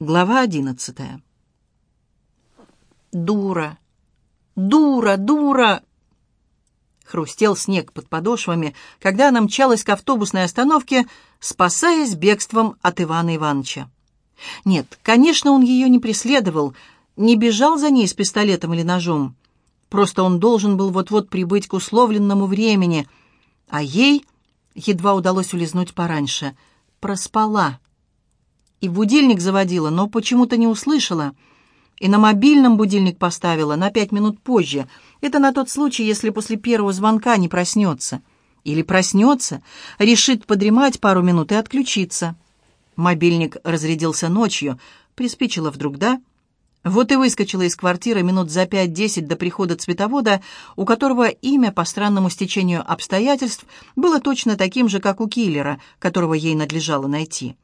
Глава одиннадцатая. «Дура! Дура! Дура!» Хрустел снег под подошвами, когда она мчалась к автобусной остановке, спасаясь бегством от Ивана Ивановича. Нет, конечно, он ее не преследовал, не бежал за ней с пистолетом или ножом. Просто он должен был вот-вот прибыть к условленному времени, а ей едва удалось улизнуть пораньше. Проспала. И будильник заводила, но почему-то не услышала. И на мобильном будильник поставила на пять минут позже. Это на тот случай, если после первого звонка не проснется. Или проснется, решит подремать пару минут и отключиться. Мобильник разрядился ночью. Приспичило вдруг, да? Вот и выскочила из квартиры минут за пять-десять до прихода цветовода, у которого имя по странному стечению обстоятельств было точно таким же, как у киллера, которого ей надлежало найти.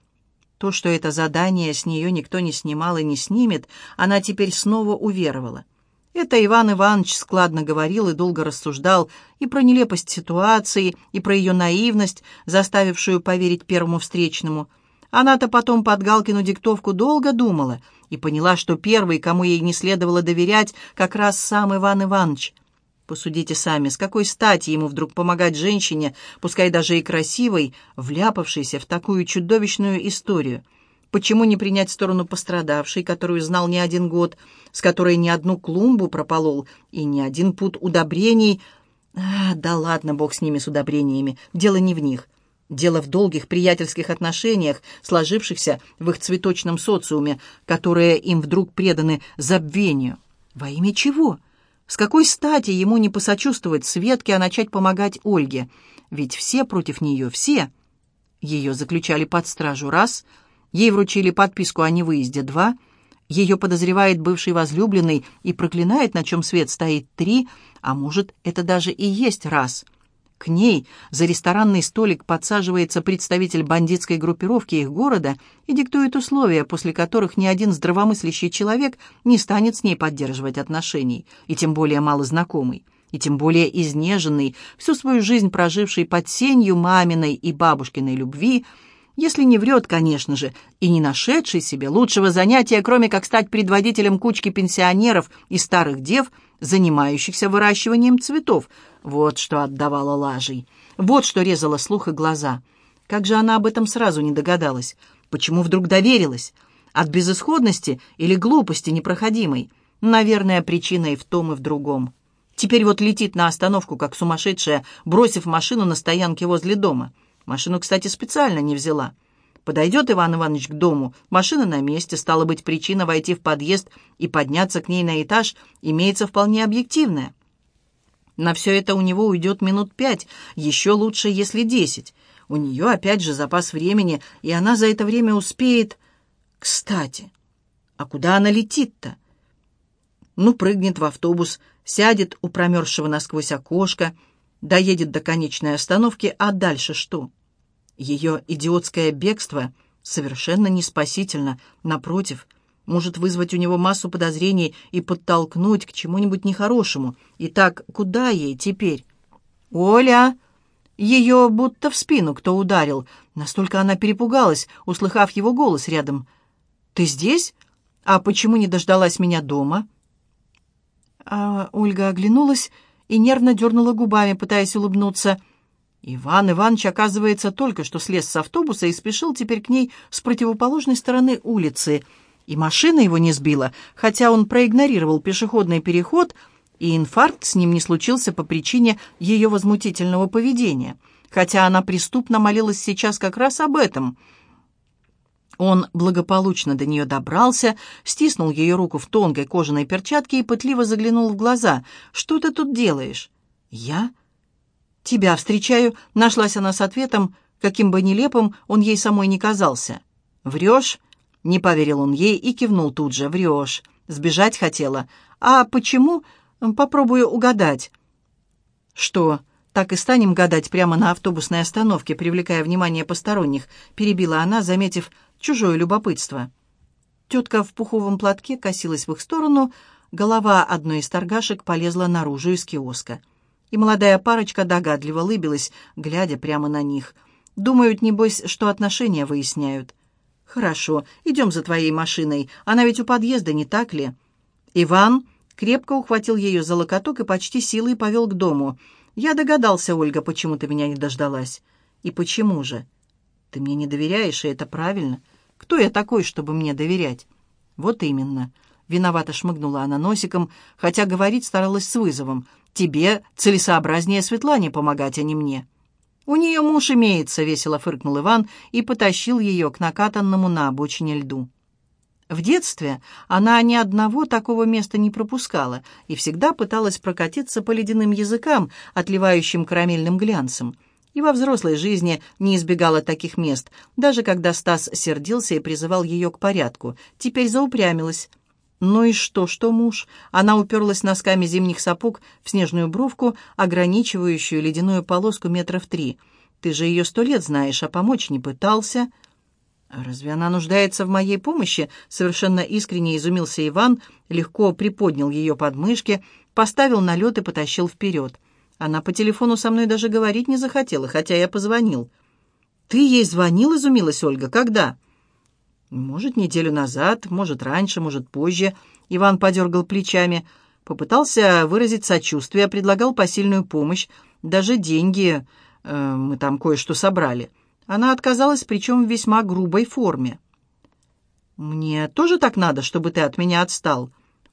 То, что это задание с нее никто не снимал и не снимет, она теперь снова уверовала. Это Иван Иванович складно говорил и долго рассуждал и про нелепость ситуации, и про ее наивность, заставившую поверить первому встречному – она-то потом под Галкину диктовку долго думала и поняла, что первый, кому ей не следовало доверять, как раз сам Иван Иванович. Посудите сами, с какой стати ему вдруг помогать женщине, пускай даже и красивой, вляпавшейся в такую чудовищную историю? Почему не принять сторону пострадавшей, которую знал не один год, с которой ни одну клумбу прополол и ни один пут удобрений? А, да ладно, бог с ними, с удобрениями, дело не в них. Дело в долгих приятельских отношениях, сложившихся в их цветочном социуме, которые им вдруг преданы забвению. Во имя чего? С какой стати ему не посочувствовать Светке, а начать помогать Ольге? Ведь все против нее, все. Ее заключали под стражу раз, ей вручили подписку о невыезде два, ее подозревает бывший возлюбленный и проклинает, на чем свет стоит три, а может, это даже и есть раз — к ней за ресторанный столик подсаживается представитель бандитской группировки их города и диктует условия, после которых ни один здравомыслящий человек не станет с ней поддерживать отношений, и тем более малознакомый, и тем более изнеженный, всю свою жизнь проживший под сенью маминой и бабушкиной любви, если не врет, конечно же, и не нашедший себе лучшего занятия, кроме как стать предводителем кучки пенсионеров и старых дев, занимающихся выращиванием цветов – вот что отдавала лажей. Вот что резала слух и глаза. Как же она об этом сразу не догадалась? Почему вдруг доверилась? От безысходности или глупости непроходимой? Наверное, причина и в том, и в другом. Теперь вот летит на остановку, как сумасшедшая, бросив машину на стоянке возле дома. Машину, кстати, специально не взяла. Подойдет Иван Иванович к дому, машина на месте, стала быть, причина войти в подъезд и подняться к ней на этаж имеется вполне объективная. На все это у него уйдет минут пять, еще лучше, если десять. У нее опять же запас времени, и она за это время успеет... Кстати, а куда она летит-то? Ну, прыгнет в автобус, сядет у промерзшего насквозь окошка, доедет до конечной остановки, а дальше что? Ее идиотское бегство совершенно не спасительно, напротив — может вызвать у него массу подозрений и подтолкнуть к чему-нибудь нехорошему. Итак, куда ей теперь? «Оля!» Ее будто в спину кто ударил. Настолько она перепугалась, услыхав его голос рядом. «Ты здесь? А почему не дождалась меня дома?» а Ольга оглянулась и нервно дернула губами, пытаясь улыбнуться. Иван Иванович, оказывается, только что слез с автобуса и спешил теперь к ней с противоположной стороны улицы — и машина его не сбила, хотя он проигнорировал пешеходный переход, и инфаркт с ним не случился по причине ее возмутительного поведения, хотя она преступно молилась сейчас как раз об этом. Он благополучно до нее добрался, стиснул ее руку в тонкой кожаной перчатке и пытливо заглянул в глаза. «Что ты тут делаешь?» «Я?» «Тебя встречаю», — нашлась она с ответом, каким бы нелепым он ей самой не казался. «Врешь?» Не поверил он ей и кивнул тут же. «Врешь. Сбежать хотела. А почему? Попробую угадать». «Что, так и станем гадать прямо на автобусной остановке, привлекая внимание посторонних?» перебила она, заметив чужое любопытство. Тетка в пуховом платке косилась в их сторону, голова одной из торгашек полезла наружу из киоска. И молодая парочка догадливо лыбилась, глядя прямо на них. «Думают, небось, что отношения выясняют». «Хорошо, идем за твоей машиной. Она ведь у подъезда, не так ли?» Иван крепко ухватил ее за локоток и почти силой повел к дому. «Я догадался, Ольга, почему ты меня не дождалась». «И почему же?» «Ты мне не доверяешь, и это правильно. Кто я такой, чтобы мне доверять?» «Вот именно». Виновато шмыгнула она носиком, хотя говорить старалась с вызовом. «Тебе целесообразнее Светлане помогать, а не мне». «У нее муж имеется», — весело фыркнул Иван и потащил ее к накатанному на обочине льду. В детстве она ни одного такого места не пропускала и всегда пыталась прокатиться по ледяным языкам, отливающим карамельным глянцем. И во взрослой жизни не избегала таких мест, даже когда Стас сердился и призывал ее к порядку. Теперь заупрямилась. Ну и что, что муж? Она уперлась носками зимних сапог в снежную бровку, ограничивающую ледяную полоску метров три. Ты же ее сто лет знаешь, а помочь не пытался. «Разве она нуждается в моей помощи?» Совершенно искренне изумился Иван, легко приподнял ее подмышки, поставил на лед и потащил вперед. Она по телефону со мной даже говорить не захотела, хотя я позвонил. «Ты ей звонил?» — изумилась Ольга. «Когда?» «Может, неделю назад, может, раньше, может, позже». Иван подергал плечами. Попытался выразить сочувствие, предлагал посильную помощь, даже деньги. Э, мы там кое-что собрали. Она отказалась, причем в весьма грубой форме. «Мне тоже так надо, чтобы ты от меня отстал?»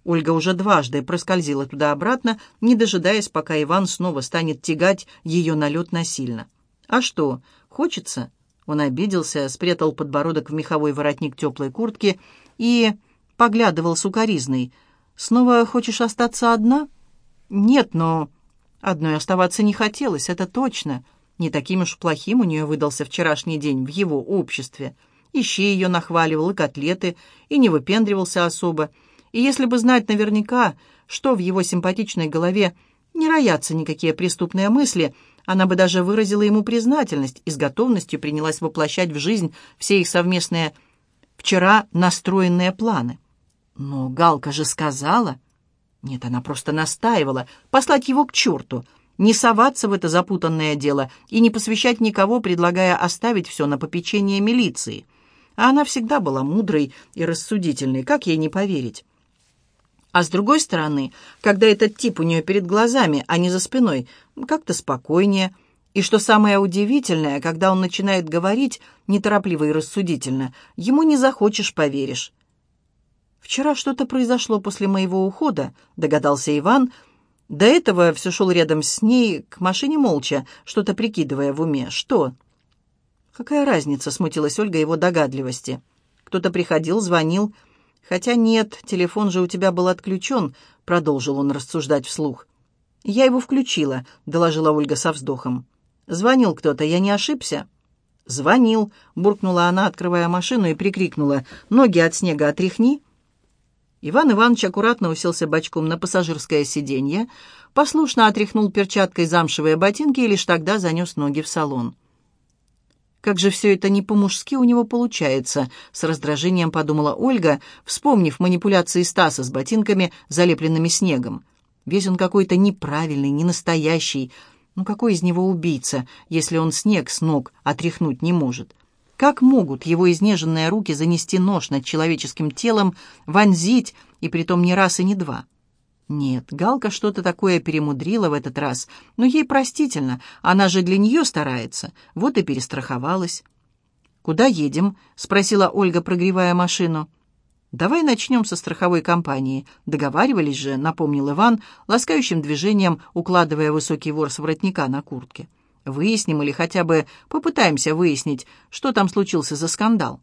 Ольга уже дважды проскользила туда-обратно, не дожидаясь, пока Иван снова станет тягать ее на лед насильно. «А что, хочется?» Он обиделся, спрятал подбородок в меховой воротник теплой куртки и поглядывал сукоризной. «Снова хочешь остаться одна?» «Нет, но...» «Одной оставаться не хотелось, это точно. Не таким уж плохим у нее выдался вчерашний день в его обществе. Ищи ее нахваливал, и котлеты, и не выпендривался особо. И если бы знать наверняка, что в его симпатичной голове не роятся никакие преступные мысли, она бы даже выразила ему признательность и с готовностью принялась воплощать в жизнь все их совместные вчера настроенные планы. Но Галка же сказала... Нет, она просто настаивала послать его к черту — не соваться в это запутанное дело и не посвящать никого, предлагая оставить все на попечение милиции. А она всегда была мудрой и рассудительной, как ей не поверить? А с другой стороны, когда этот тип у нее перед глазами, а не за спиной, как-то спокойнее. И что самое удивительное, когда он начинает говорить неторопливо и рассудительно, ему не захочешь, поверишь. «Вчера что-то произошло после моего ухода», — догадался Иван, до этого все шел рядом с ней, к машине молча, что-то прикидывая в уме. «Что?» «Какая разница?» — смутилась Ольга его догадливости. «Кто-то приходил, звонил. Хотя нет, телефон же у тебя был отключен», — продолжил он рассуждать вслух. «Я его включила», — доложила Ольга со вздохом. «Звонил кто-то, я не ошибся?» «Звонил», — буркнула она, открывая машину, и прикрикнула. «Ноги от снега отряхни». Иван Иванович аккуратно уселся бочком на пассажирское сиденье, послушно отряхнул перчаткой замшевые ботинки и лишь тогда занес ноги в салон. «Как же все это не по-мужски у него получается», — с раздражением подумала Ольга, вспомнив манипуляции Стаса с ботинками, залепленными снегом. «Весь он какой-то неправильный, ненастоящий. Ну какой из него убийца, если он снег с ног отряхнуть не может?» Как могут его изнеженные руки занести нож над человеческим телом, вонзить, и притом не раз и не два? Нет, Галка что-то такое перемудрила в этот раз, но ей простительно, она же для нее старается, вот и перестраховалась. «Куда едем?» — спросила Ольга, прогревая машину. «Давай начнем со страховой компании. Договаривались же», — напомнил Иван, ласкающим движением укладывая высокий ворс воротника на куртке. Выясним или хотя бы попытаемся выяснить, что там случился за скандал.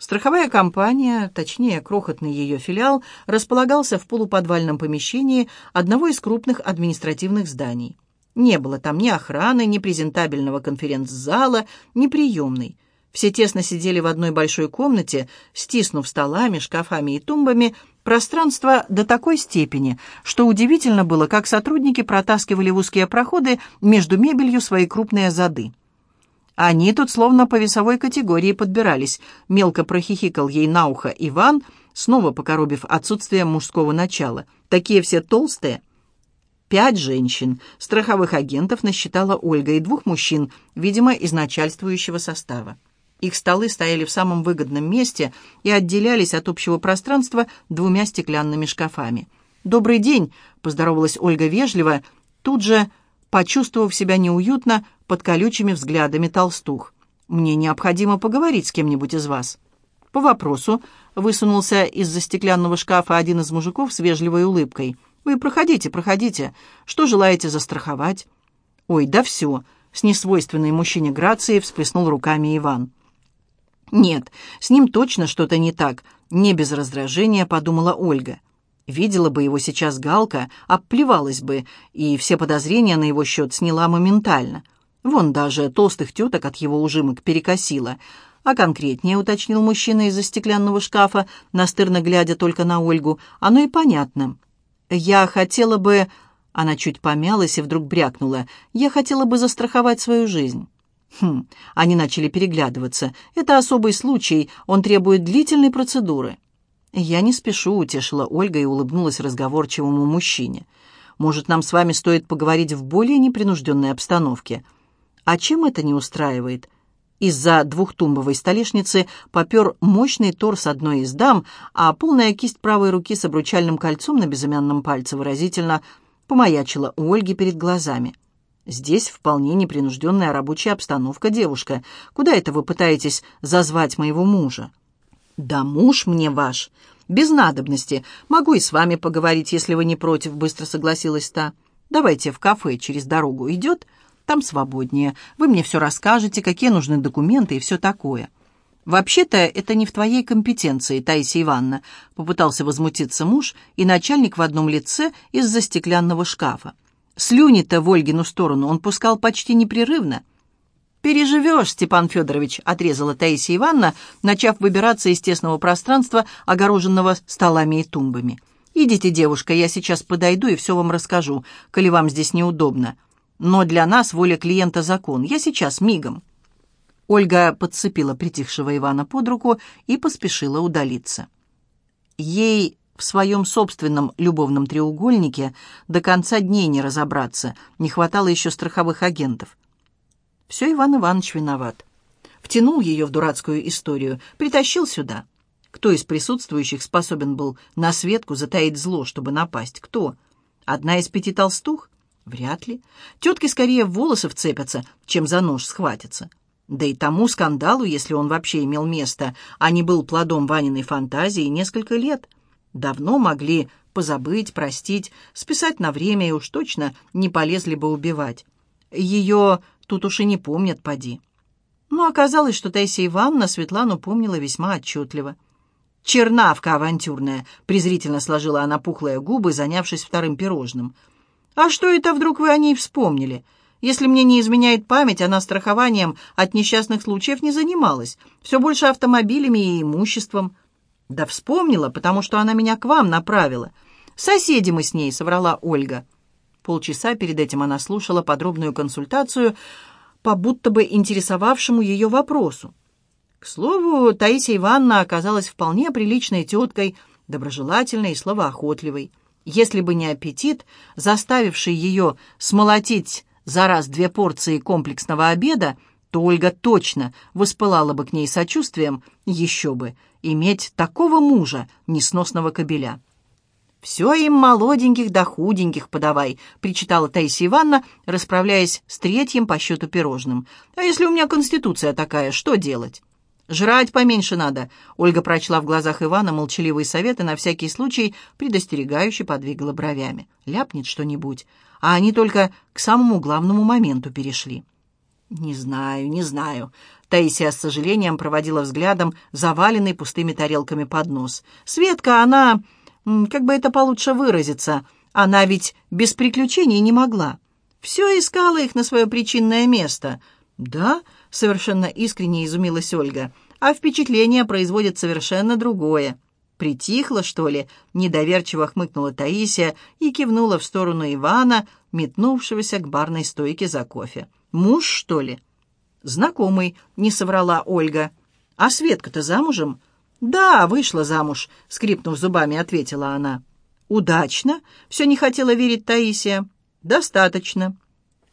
Страховая компания, точнее, крохотный ее филиал, располагался в полуподвальном помещении одного из крупных административных зданий. Не было там ни охраны, ни презентабельного конференц-зала, ни приемной. Все тесно сидели в одной большой комнате, стиснув столами, шкафами и тумбами, Пространство до такой степени, что удивительно было, как сотрудники протаскивали в узкие проходы между мебелью свои крупные зады. Они тут словно по весовой категории подбирались, мелко прохихикал ей на ухо Иван, снова покоробив отсутствие мужского начала. Такие все толстые. Пять женщин, страховых агентов насчитала Ольга и двух мужчин, видимо, из начальствующего состава. Их столы стояли в самом выгодном месте и отделялись от общего пространства двумя стеклянными шкафами. «Добрый день!» — поздоровалась Ольга вежливо, тут же почувствовав себя неуютно под колючими взглядами толстух. «Мне необходимо поговорить с кем-нибудь из вас». «По вопросу», — высунулся из-за стеклянного шкафа один из мужиков с вежливой улыбкой. «Вы проходите, проходите. Что желаете застраховать?» «Ой, да все!» — с несвойственной мужчине грацией всплеснул руками Иван. «Нет, с ним точно что-то не так», — не без раздражения подумала Ольга. Видела бы его сейчас Галка, обплевалась бы, и все подозрения на его счет сняла моментально. Вон даже толстых теток от его ужимок перекосила. А конкретнее, уточнил мужчина из-за стеклянного шкафа, настырно глядя только на Ольгу, оно и понятно. «Я хотела бы...» Она чуть помялась и вдруг брякнула. «Я хотела бы застраховать свою жизнь». Хм, они начали переглядываться. «Это особый случай, он требует длительной процедуры». «Я не спешу», — утешила Ольга и улыбнулась разговорчивому мужчине. «Может, нам с вами стоит поговорить в более непринужденной обстановке?» «А чем это не устраивает?» Из-за двухтумбовой столешницы попер мощный торс одной из дам, а полная кисть правой руки с обручальным кольцом на безымянном пальце выразительно помаячила у Ольги перед глазами. «Здесь вполне непринужденная рабочая обстановка, девушка. Куда это вы пытаетесь зазвать моего мужа?» «Да муж мне ваш. Без надобности. Могу и с вами поговорить, если вы не против», — быстро согласилась та. «Давайте в кафе через дорогу идет. Там свободнее. Вы мне все расскажете, какие нужны документы и все такое». «Вообще-то это не в твоей компетенции, Таисия Ивановна», — попытался возмутиться муж и начальник в одном лице из-за стеклянного шкафа. Слюни-то в Ольгину сторону он пускал почти непрерывно. «Переживешь, Степан Федорович», — отрезала Таисия Ивановна, начав выбираться из тесного пространства, огороженного столами и тумбами. «Идите, девушка, я сейчас подойду и все вам расскажу, коли вам здесь неудобно. Но для нас воля клиента закон. Я сейчас, мигом». Ольга подцепила притихшего Ивана под руку и поспешила удалиться. Ей в своем собственном любовном треугольнике до конца дней не разобраться, не хватало еще страховых агентов. Все Иван Иванович виноват. Втянул ее в дурацкую историю, притащил сюда. Кто из присутствующих способен был на Светку затаить зло, чтобы напасть? Кто? Одна из пяти толстух? Вряд ли. Тетки скорее в волосы вцепятся, чем за нож схватятся. Да и тому скандалу, если он вообще имел место, а не был плодом Ваниной фантазии, несколько лет. Давно могли позабыть, простить, списать на время и уж точно не полезли бы убивать. Ее тут уж и не помнят, поди. Но оказалось, что Таисия Ивановна Светлану помнила весьма отчетливо. «Чернавка авантюрная!» — презрительно сложила она пухлые губы, занявшись вторым пирожным. «А что это вдруг вы о ней вспомнили?» Если мне не изменяет память, она страхованием от несчастных случаев не занималась. Все больше автомобилями и имуществом. Да вспомнила, потому что она меня к вам направила. Соседи мы с ней, соврала Ольга. Полчаса перед этим она слушала подробную консультацию по будто бы интересовавшему ее вопросу. К слову, Таисия Ивановна оказалась вполне приличной теткой, доброжелательной и словоохотливой. Если бы не аппетит, заставивший ее смолотить за раз две порции комплексного обеда, то Ольга точно воспылала бы к ней сочувствием, еще бы, иметь такого мужа, несносного кобеля. «Все им молоденьких да худеньких подавай», — причитала Таисия Ивановна, расправляясь с третьим по счету пирожным. «А если у меня конституция такая, что делать?» «Жрать поменьше надо», — Ольга прочла в глазах Ивана молчаливый совет и на всякий случай предостерегающе подвигала бровями. «Ляпнет что-нибудь» а они только к самому главному моменту перешли. «Не знаю, не знаю». Таисия с сожалением проводила взглядом заваленный пустыми тарелками поднос. «Светка, она... Как бы это получше выразиться? Она ведь без приключений не могла. Все искала их на свое причинное место». «Да?» — совершенно искренне изумилась Ольга. «А впечатление производит совершенно другое». «Притихла, что ли?» — недоверчиво хмыкнула Таисия и кивнула в сторону Ивана, метнувшегося к барной стойке за кофе. «Муж, что ли?» «Знакомый», — не соврала Ольга. «А Светка-то замужем?» «Да, вышла замуж», — скрипнув зубами, ответила она. «Удачно?» — все не хотела верить Таисия. «Достаточно».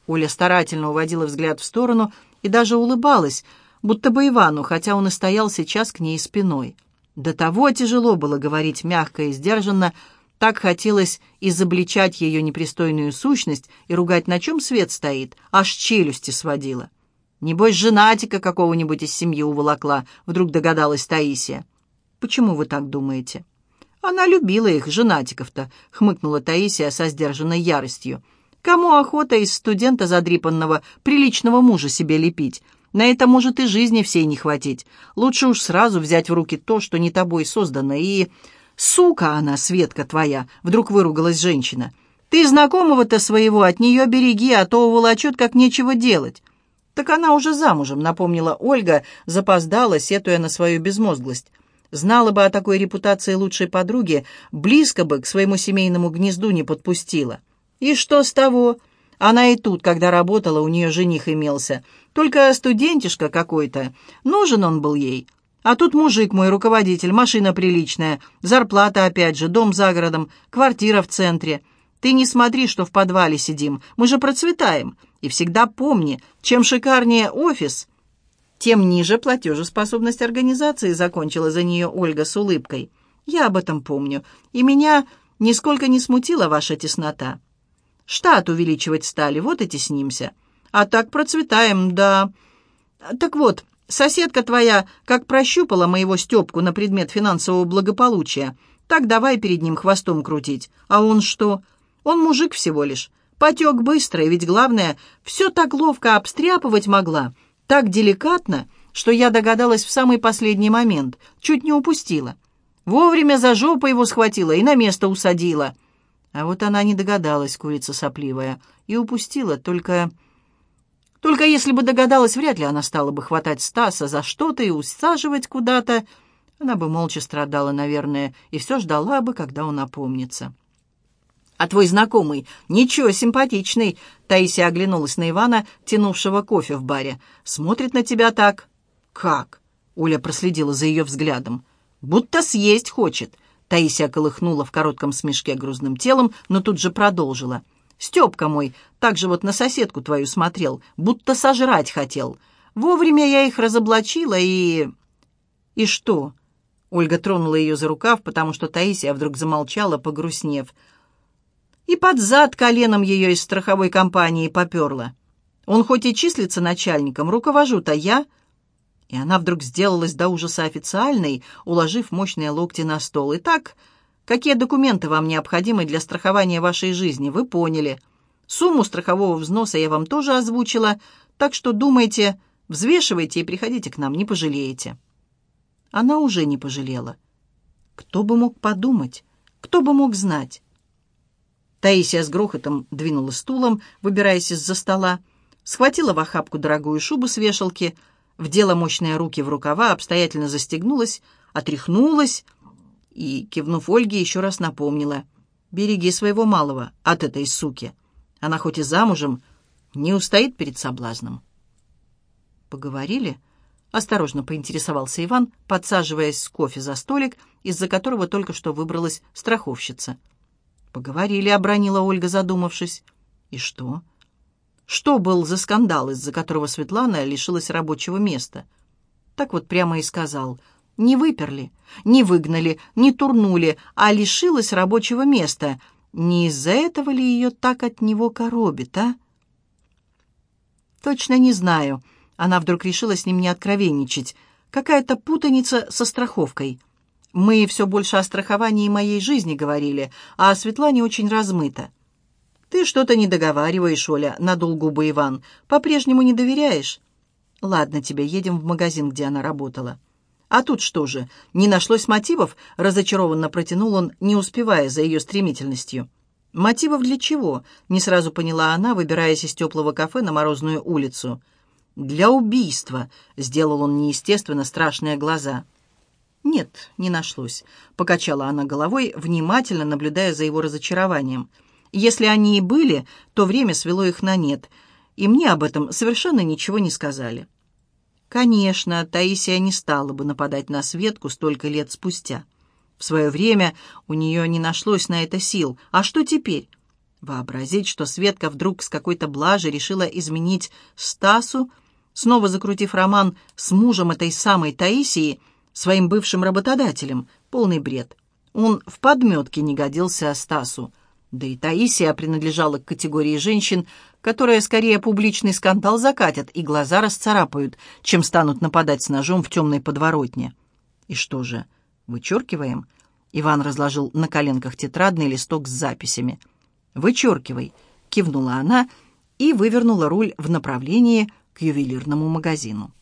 Оля старательно уводила взгляд в сторону и даже улыбалась — будто бы Ивану, хотя он и стоял сейчас к ней спиной. До того тяжело было говорить мягко и сдержанно, так хотелось изобличать ее непристойную сущность и ругать, на чем свет стоит, аж челюсти сводила. «Небось, женатика какого-нибудь из семьи уволокла», — вдруг догадалась Таисия. «Почему вы так думаете?» «Она любила их, женатиков-то», — хмыкнула Таисия со сдержанной яростью. «Кому охота из студента задрипанного приличного мужа себе лепить? На это может и жизни всей не хватить. Лучше уж сразу взять в руки то, что не тобой создано, и...» «Сука она, Светка твоя!» — вдруг выругалась женщина. «Ты знакомого-то своего от нее береги, а то уволочет, как нечего делать». «Так она уже замужем», — напомнила Ольга, запоздала, сетуя на свою безмозглость. Знала бы о такой репутации лучшей подруги, близко бы к своему семейному гнезду не подпустила. И что с того? Она и тут, когда работала, у нее жених имелся. Только студентишка какой-то. Нужен он был ей. А тут мужик мой, руководитель, машина приличная, зарплата опять же, дом за городом, квартира в центре. Ты не смотри, что в подвале сидим, мы же процветаем. И всегда помни, чем шикарнее офис, тем ниже платежеспособность организации, закончила за нее Ольга с улыбкой. Я об этом помню, и меня нисколько не смутила ваша теснота. Штат увеличивать стали, вот и теснимся. А так процветаем, да. Так вот, соседка твоя как прощупала моего Степку на предмет финансового благополучия, так давай перед ним хвостом крутить. А он что? Он мужик всего лишь. Потек быстро, и ведь главное, все так ловко обстряпывать могла, так деликатно, что я догадалась в самый последний момент, чуть не упустила. Вовремя за жопу его схватила и на место усадила. А вот она не догадалась, курица сопливая, и упустила, только... Только если бы догадалась, вряд ли она стала бы хватать Стаса за что-то и усаживать куда-то. Она бы молча страдала, наверное, и все ждала бы, когда он опомнится. «А твой знакомый? Ничего, симпатичный!» Таисия оглянулась на Ивана, тянувшего кофе в баре. «Смотрит на тебя так». «Как?» Оля проследила за ее взглядом. «Будто съесть хочет». Таисия колыхнула в коротком смешке грузным телом, но тут же продолжила. «Степка мой, так же вот на соседку твою смотрел, будто сожрать хотел. Вовремя я их разоблачила и...» «И что?» Ольга тронула ее за рукав, потому что Таисия вдруг замолчала, погрустнев и под зад коленом ее из страховой компании поперла. Он хоть и числится начальником, руковожу-то я. И она вдруг сделалась до ужаса официальной, уложив мощные локти на стол. Итак, какие документы вам необходимы для страхования вашей жизни, вы поняли. Сумму страхового взноса я вам тоже озвучила, так что думайте, взвешивайте и приходите к нам, не пожалеете. Она уже не пожалела. Кто бы мог подумать, кто бы мог знать? Таисия с грохотом двинула стулом, выбираясь из-за стола, схватила в охапку дорогую шубу с вешалки, вдела мощные руки в рукава, обстоятельно застегнулась, отряхнулась и, кивнув Ольге, еще раз напомнила. «Береги своего малого от этой суки. Она хоть и замужем, не устоит перед соблазном». «Поговорили?» — осторожно поинтересовался Иван, подсаживаясь с кофе за столик, из-за которого только что выбралась страховщица. «Поговорили», — обронила Ольга, задумавшись. «И что?» «Что был за скандал, из-за которого Светлана лишилась рабочего места?» Так вот прямо и сказал. «Не выперли, не выгнали, не турнули, а лишилась рабочего места. Не из-за этого ли ее так от него коробит, а?» «Точно не знаю». Она вдруг решила с ним не откровенничать. «Какая-то путаница со страховкой». Мы все больше о страховании моей жизни говорили, а о Светлане очень размыто. «Ты что-то не договариваешь, Оля», — надул губы Иван. «По-прежнему не доверяешь?» «Ладно тебе, едем в магазин, где она работала». «А тут что же, не нашлось мотивов?» — разочарованно протянул он, не успевая за ее стремительностью. «Мотивов для чего?» — не сразу поняла она, выбираясь из теплого кафе на морозную улицу. «Для убийства», — сделал он неестественно страшные глаза. «Нет, не нашлось», — покачала она головой, внимательно наблюдая за его разочарованием. «Если они и были, то время свело их на нет, и мне об этом совершенно ничего не сказали». Конечно, Таисия не стала бы нападать на Светку столько лет спустя. В свое время у нее не нашлось на это сил. А что теперь? Вообразить, что Светка вдруг с какой-то блажи решила изменить Стасу, снова закрутив роман с мужем этой самой Таисии, своим бывшим работодателем. Полный бред. Он в подметке не годился Стасу. Да и Таисия принадлежала к категории женщин, которые скорее публичный скандал закатят и глаза расцарапают, чем станут нападать с ножом в темной подворотне. И что же, вычеркиваем? Иван разложил на коленках тетрадный листок с записями. «Вычеркивай», — кивнула она и вывернула руль в направлении к ювелирному магазину.